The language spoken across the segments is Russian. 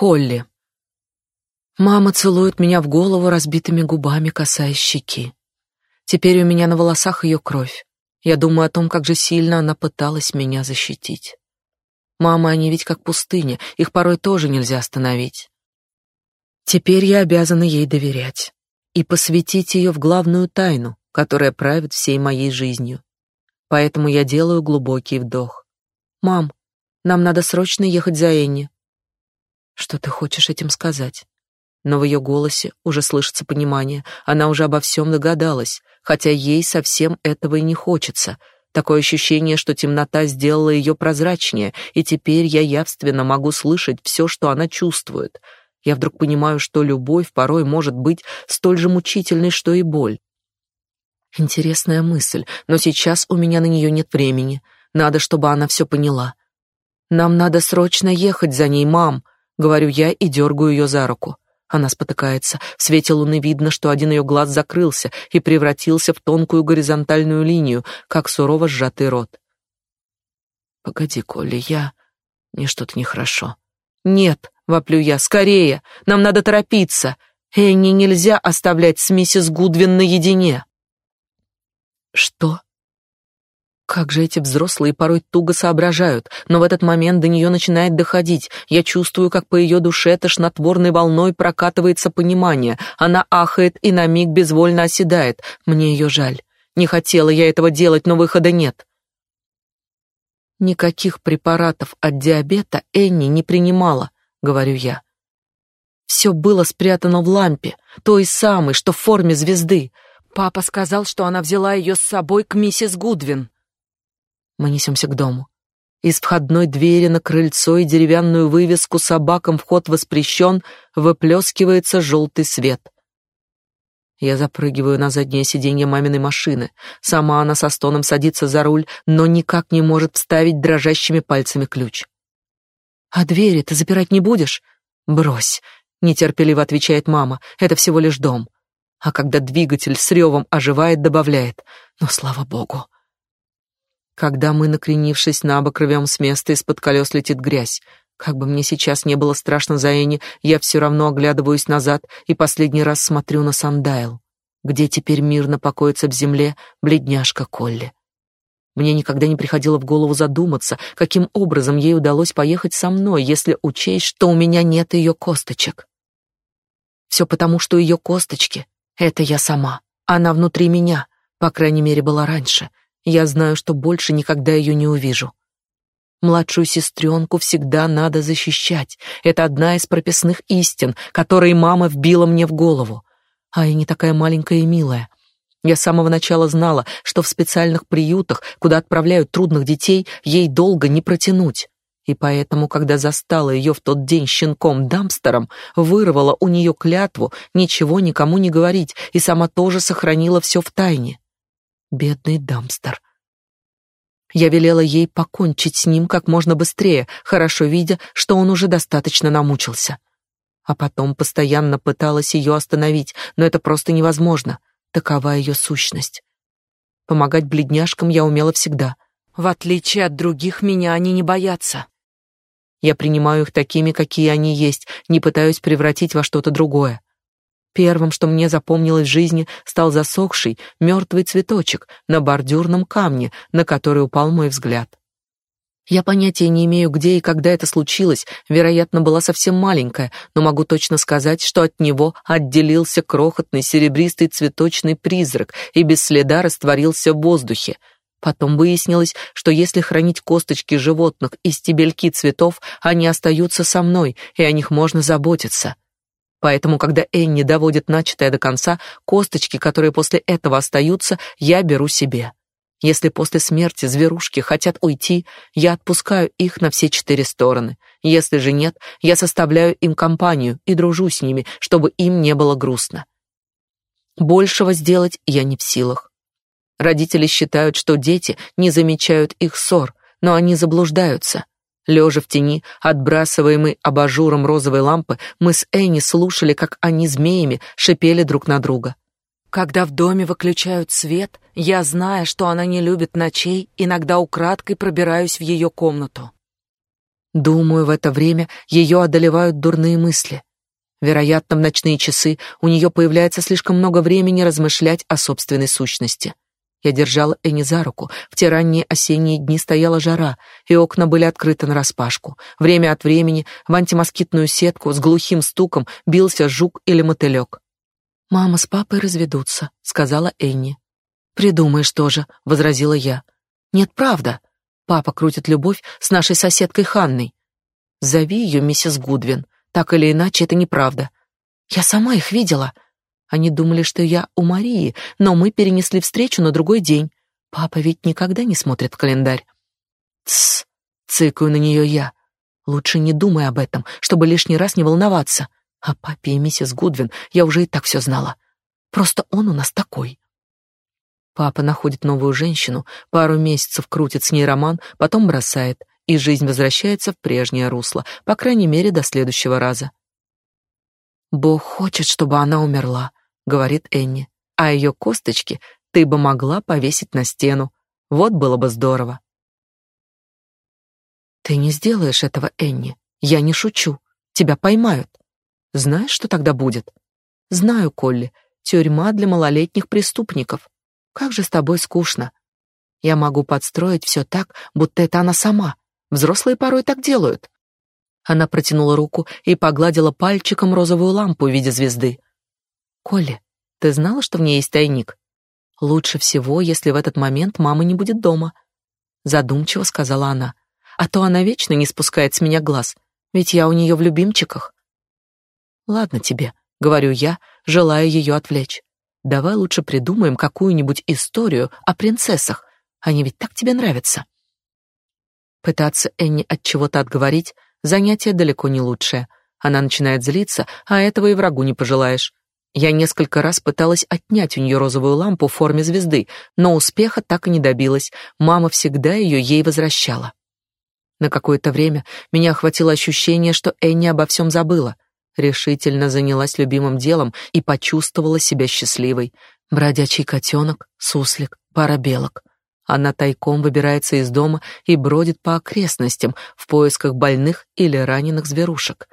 Колли. Мама целует меня в голову разбитыми губами, касаясь щеки. Теперь у меня на волосах ее кровь. Я думаю о том, как же сильно она пыталась меня защитить. Мама, они ведь как пустыня, их порой тоже нельзя остановить. Теперь я обязана ей доверять и посвятить ее в главную тайну, которая правит всей моей жизнью. Поэтому я делаю глубокий вдох. «Мам, нам надо срочно ехать за Энни». «Что ты хочешь этим сказать?» Но в ее голосе уже слышится понимание. Она уже обо всем догадалась, хотя ей совсем этого и не хочется. Такое ощущение, что темнота сделала ее прозрачнее, и теперь я явственно могу слышать все, что она чувствует. Я вдруг понимаю, что любовь порой может быть столь же мучительной, что и боль. Интересная мысль, но сейчас у меня на нее нет времени. Надо, чтобы она все поняла. Нам надо срочно ехать за ней, мам, говорю я и дергаю ее за руку. Она спотыкается. В свете луны видно, что один ее глаз закрылся и превратился в тонкую горизонтальную линию, как сурово сжатый рот. Погоди, Коля, я мне что-то нехорошо. Нет, воплю я, скорее, нам надо торопиться. Энни нельзя оставлять с миссис Гудвин наедине. Что? Как же эти взрослые порой туго соображают, но в этот момент до нее начинает доходить. Я чувствую, как по ее душе тошнотворной волной прокатывается понимание. Она ахает и на миг безвольно оседает. Мне ее жаль. Не хотела я этого делать, но выхода нет. Никаких препаратов от диабета Энни не принимала, говорю я. Все было спрятано в лампе, той самой, что в форме звезды. Папа сказал, что она взяла ее с собой к миссис Гудвин. Мы несемся к дому. Из входной двери на крыльцо и деревянную вывеску «Собакам вход воспрещен» выплескивается желтый свет. Я запрыгиваю на заднее сиденье маминой машины. Сама она со стоном садится за руль, но никак не может вставить дрожащими пальцами ключ. «А двери ты запирать не будешь?» «Брось», — нетерпеливо отвечает мама, — «это всего лишь дом». А когда двигатель с ревом оживает, добавляет, «Ну, слава богу». Когда мы, накренившись на бок, рвем с места, из-под колес летит грязь. Как бы мне сейчас не было страшно за Энни, я все равно оглядываюсь назад и последний раз смотрю на Сандайл, где теперь мирно покоится в земле бледняшка Колли. Мне никогда не приходило в голову задуматься, каким образом ей удалось поехать со мной, если учесть, что у меня нет ее косточек. Все потому, что ее косточки — это я сама. Она внутри меня, по крайней мере, была раньше, я знаю, что больше никогда ее не увижу. Младшую сестренку всегда надо защищать. Это одна из прописных истин, которые мама вбила мне в голову. А я не такая маленькая и милая. Я с самого начала знала, что в специальных приютах, куда отправляют трудных детей, ей долго не протянуть. И поэтому, когда застала ее в тот день щенком-дамстером, вырвала у нее клятву ничего никому не говорить и сама тоже сохранила все в тайне. Бедный Дамстер. Я велела ей покончить с ним как можно быстрее, хорошо видя, что он уже достаточно намучился. А потом постоянно пыталась ее остановить, но это просто невозможно. Такова ее сущность. Помогать бледняшкам я умела всегда. В отличие от других, меня они не боятся. Я принимаю их такими, какие они есть, не пытаюсь превратить во что-то другое. Первым, что мне запомнилось в жизни, стал засохший, мертвый цветочек на бордюрном камне, на который упал мой взгляд. Я понятия не имею, где и когда это случилось, вероятно, была совсем маленькая, но могу точно сказать, что от него отделился крохотный серебристый цветочный призрак и без следа растворился в воздухе. Потом выяснилось, что если хранить косточки животных и стебельки цветов, они остаются со мной, и о них можно заботиться. Поэтому, когда Энни доводит начатое до конца, косточки, которые после этого остаются, я беру себе. Если после смерти зверушки хотят уйти, я отпускаю их на все четыре стороны. Если же нет, я составляю им компанию и дружу с ними, чтобы им не было грустно. Большего сделать я не в силах. Родители считают, что дети не замечают их ссор, но они заблуждаются. Лежа в тени, отбрасываемой абажуром розовой лампы, мы с Энни слушали, как они змеями шипели друг на друга. Когда в доме выключают свет, я, зная, что она не любит ночей, иногда украдкой пробираюсь в ее комнату. Думаю, в это время ее одолевают дурные мысли. Вероятно, в ночные часы у нее появляется слишком много времени размышлять о собственной сущности. Я держала Энни за руку. В те ранние осенние дни стояла жара, и окна были открыты нараспашку. Время от времени в антимоскитную сетку с глухим стуком бился жук или мотылек. «Мама с папой разведутся», — сказала Энни. «Придумаешь тоже», — возразила я. «Нет, правда. Папа крутит любовь с нашей соседкой Ханной. Зови ее миссис Гудвин. Так или иначе, это неправда. Я сама их видела. Они думали, что я у Марии, но мы перенесли встречу на другой день. Папа ведь никогда не смотрит в календарь. Тсс, цыкаю на нее я. Лучше не думай об этом, чтобы лишний раз не волноваться. О папе и миссис Гудвин я уже и так все знала. Просто он у нас такой. Папа находит новую женщину, пару месяцев крутит с ней роман, потом бросает, и жизнь возвращается в прежнее русло, по крайней мере, до следующего раза. Бог хочет, чтобы она умерла, говорит Энни. А ее косточки ты бы могла повесить на стену. Вот было бы здорово. Ты не сделаешь этого, Энни. Я не шучу. Тебя поймают. Знаешь, что тогда будет? Знаю, Колли. Тюрьма для малолетних преступников. Как же с тобой скучно. Я могу подстроить все так, будто это она сама. Взрослые порой так делают. Она протянула руку и погладила пальчиком розовую лампу в виде звезды. Колли, ты знала, что в ней есть тайник? Лучше всего, если в этот момент мама не будет дома, задумчиво сказала она. А то она вечно не спускает с меня глаз, ведь я у нее в любимчиках. Ладно тебе, говорю я, желая ее отвлечь. Давай лучше придумаем какую-нибудь историю о принцессах. Они ведь так тебе нравятся. Пытаться Энни от чего-то отговорить занятие далеко не лучшее. Она начинает злиться, а этого и врагу не пожелаешь. Я несколько раз пыталась отнять у нее розовую лампу в форме звезды, но успеха так и не добилась. Мама всегда ее ей возвращала. На какое-то время меня охватило ощущение, что Энни обо всем забыла. Решительно занялась любимым делом и почувствовала себя счастливой. Бродячий котенок, суслик, пара белок. Она тайком выбирается из дома и бродит по окрестностям в поисках больных или раненых зверушек.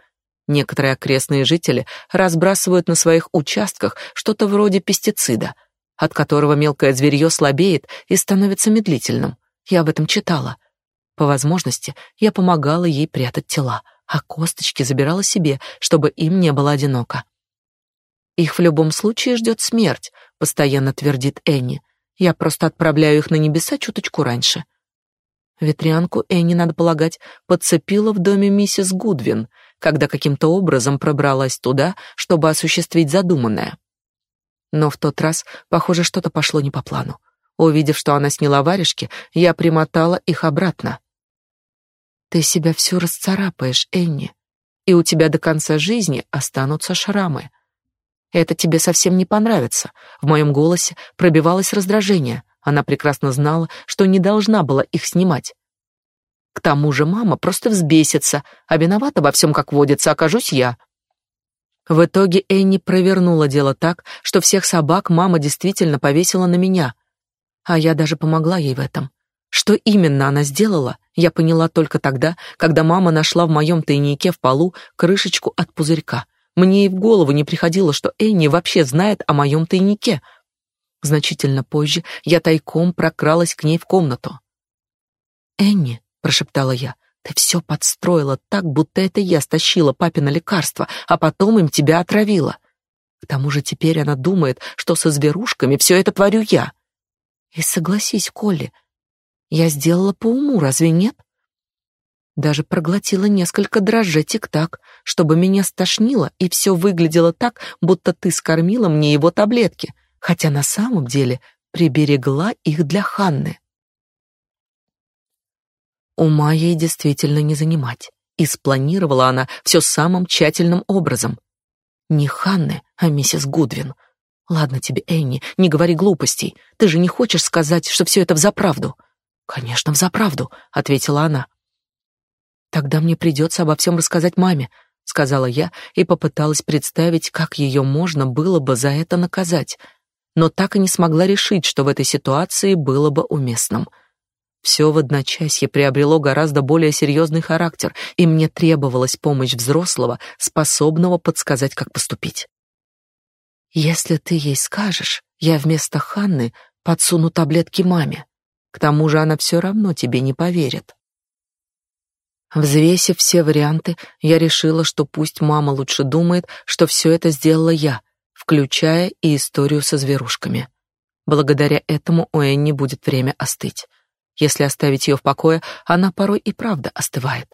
Некоторые окрестные жители разбрасывают на своих участках что-то вроде пестицида, от которого мелкое зверье слабеет и становится медлительным. Я об этом читала. По возможности я помогала ей прятать тела, а косточки забирала себе, чтобы им не было одиноко. Их в любом случае ждет смерть, постоянно твердит Энни. Я просто отправляю их на небеса чуточку раньше. Ветрянку Энни, надо полагать, подцепила в доме миссис Гудвин, когда каким-то образом пробралась туда, чтобы осуществить задуманное. Но в тот раз, похоже, что-то пошло не по плану. Увидев, что она сняла варежки, я примотала их обратно. Ты себя всю расцарапаешь, Энни, и у тебя до конца жизни останутся шрамы. Это тебе совсем не понравится. В моем голосе пробивалось раздражение. Она прекрасно знала, что не должна была их снимать. К тому же мама просто взбесится, а виновата во всем, как водится, окажусь я. В итоге Энни провернула дело так, что всех собак мама действительно повесила на меня. А я даже помогла ей в этом. Что именно она сделала, я поняла только тогда, когда мама нашла в моем тайнике в полу крышечку от пузырька — мне и в голову не приходило, что Энни вообще знает о моем тайнике. Значительно позже я тайком прокралась к ней в комнату. «Энни», — прошептала я, — «ты все подстроила так, будто это я стащила папино лекарство, а потом им тебя отравила. К тому же теперь она думает, что со зверушками все это творю я. И согласись, Колли, я сделала по уму, разве нет? Даже проглотила несколько дрожжей тик-так, чтобы меня стошнило, и все выглядело так, будто ты скормила мне его таблетки, хотя на самом деле приберегла их для Ханны. Ума ей действительно не занимать, и спланировала она все самым тщательным образом. Не Ханны, а миссис Гудвин. Ладно тебе, Энни, не говори глупостей. Ты же не хочешь сказать, что все это взаправду? Конечно, взаправду, ответила она. Тогда мне придется обо всем рассказать маме, сказала я и попыталась представить, как ее можно было бы за это наказать, но так и не смогла решить, что в этой ситуации было бы уместным. Все в одночасье приобрело гораздо более серьезный характер, и мне требовалась помощь взрослого, способного подсказать, как поступить. Если ты ей скажешь, я вместо Ханны подсуну таблетки маме. К тому же она все равно тебе не поверит. Взвесив все варианты, я решила, что пусть мама лучше думает, что все это сделала я, включая и историю со зверушками. Благодаря этому у Энни будет время остыть. Если оставить ее в покое, она порой и правда остывает.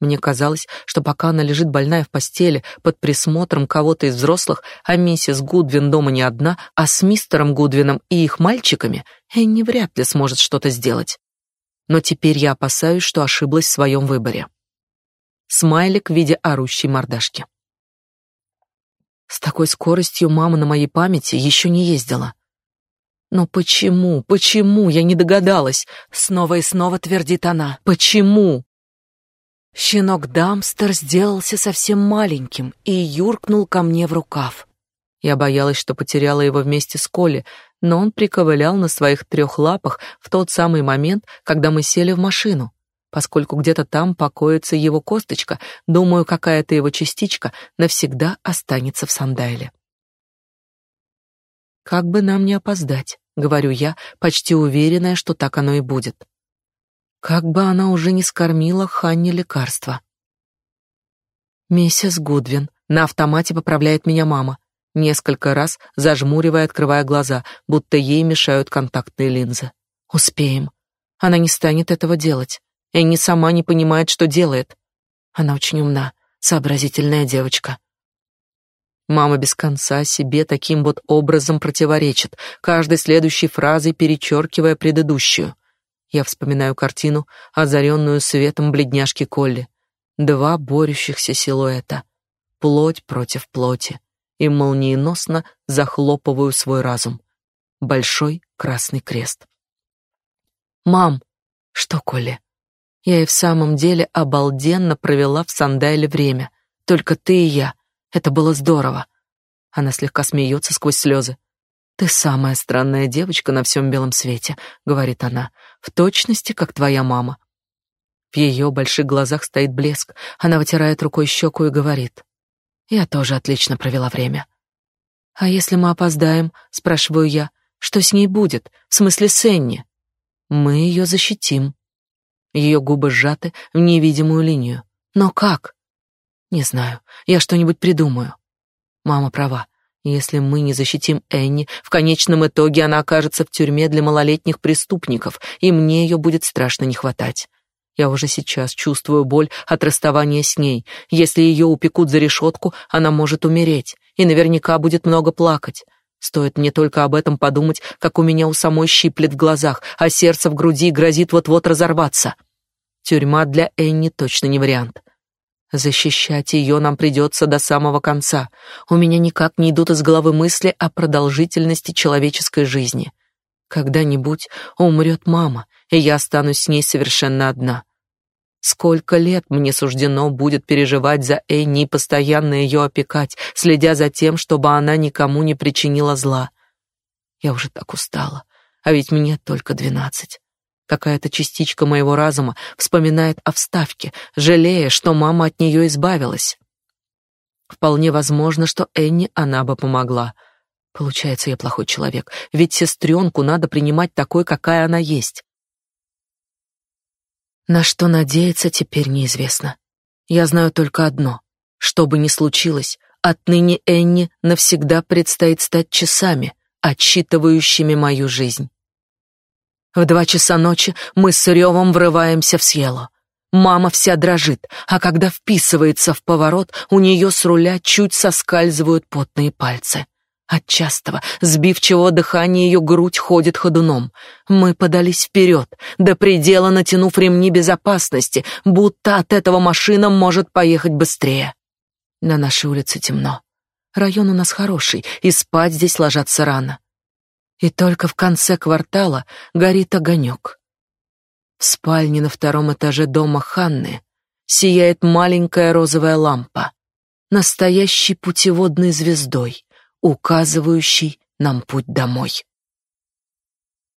Мне казалось, что пока она лежит больная в постели под присмотром кого-то из взрослых, а миссис Гудвин дома не одна, а с мистером Гудвином и их мальчиками, Энни вряд ли сможет что-то сделать. Но теперь я опасаюсь, что ошиблась в своем выборе. Смайлик в виде орущей мордашки. С такой скоростью мама на моей памяти еще не ездила. Но почему, почему я не догадалась? Снова и снова твердит она. Почему? Щенок Дамстер сделался совсем маленьким и юркнул ко мне в рукав. Я боялась, что потеряла его вместе с Колли, но он приковылял на своих трех лапах в тот самый момент, когда мы сели в машину. Поскольку где-то там покоится его косточка, думаю, какая-то его частичка навсегда останется в Сандайле. Как бы нам не опоздать, говорю я, почти уверенная, что так оно и будет. Как бы она уже не скормила Ханне лекарства. Миссис Гудвин на автомате поправляет меня мама, несколько раз зажмуривая, открывая глаза, будто ей мешают контактные линзы. Успеем. Она не станет этого делать. Энни сама не понимает, что делает. Она очень умна, сообразительная девочка. Мама без конца себе таким вот образом противоречит, каждой следующей фразой перечеркивая предыдущую. Я вспоминаю картину, озаренную светом бледняшки Колли. Два борющихся силуэта. Плоть против плоти. И молниеносно захлопываю свой разум. Большой красный крест. «Мам!» «Что, Колли?» Я и в самом деле обалденно провела в Сандайле время. Только ты и я. Это было здорово. Она слегка смеется сквозь слезы. «Ты самая странная девочка на всем белом свете», — говорит она, — «в точности, как твоя мама». В ее больших глазах стоит блеск. Она вытирает рукой щеку и говорит. «Я тоже отлично провела время». «А если мы опоздаем?» — спрашиваю я. «Что с ней будет? В смысле с Энни?» «Мы ее защитим». Ее губы сжаты в невидимую линию. «Но как?» «Не знаю. Я что-нибудь придумаю». Мама права. Если мы не защитим Энни, в конечном итоге она окажется в тюрьме для малолетних преступников, и мне ее будет страшно не хватать. Я уже сейчас чувствую боль от расставания с ней. Если ее упекут за решетку, она может умереть, и наверняка будет много плакать. Стоит мне только об этом подумать, как у меня у самой щиплет в глазах, а сердце в груди грозит вот-вот разорваться. Тюрьма для Энни точно не вариант. Защищать ее нам придется до самого конца. У меня никак не идут из головы мысли о продолжительности человеческой жизни. Когда-нибудь умрет мама, и я останусь с ней совершенно одна. Сколько лет мне суждено будет переживать за Энни и постоянно ее опекать, следя за тем, чтобы она никому не причинила зла. Я уже так устала, а ведь мне только двенадцать. Какая-то частичка моего разума вспоминает о вставке, жалея, что мама от нее избавилась. Вполне возможно, что Энни она бы помогла. Получается, я плохой человек, ведь сестренку надо принимать такой, какая она есть. На что надеяться теперь неизвестно. Я знаю только одно. Что бы ни случилось, отныне Энни навсегда предстоит стать часами, отсчитывающими мою жизнь. В два часа ночи мы с ревом врываемся в Сьело. Мама вся дрожит, а когда вписывается в поворот, у нее с руля чуть соскальзывают потные пальцы. От частого, сбивчивого дыхания ее грудь ходит ходуном. Мы подались вперед, до предела натянув ремни безопасности, будто от этого машина может поехать быстрее. На нашей улице темно. Район у нас хороший, и спать здесь ложатся рано и только в конце квартала горит огонек. В спальне на втором этаже дома Ханны сияет маленькая розовая лампа, настоящей путеводной звездой, указывающей нам путь домой.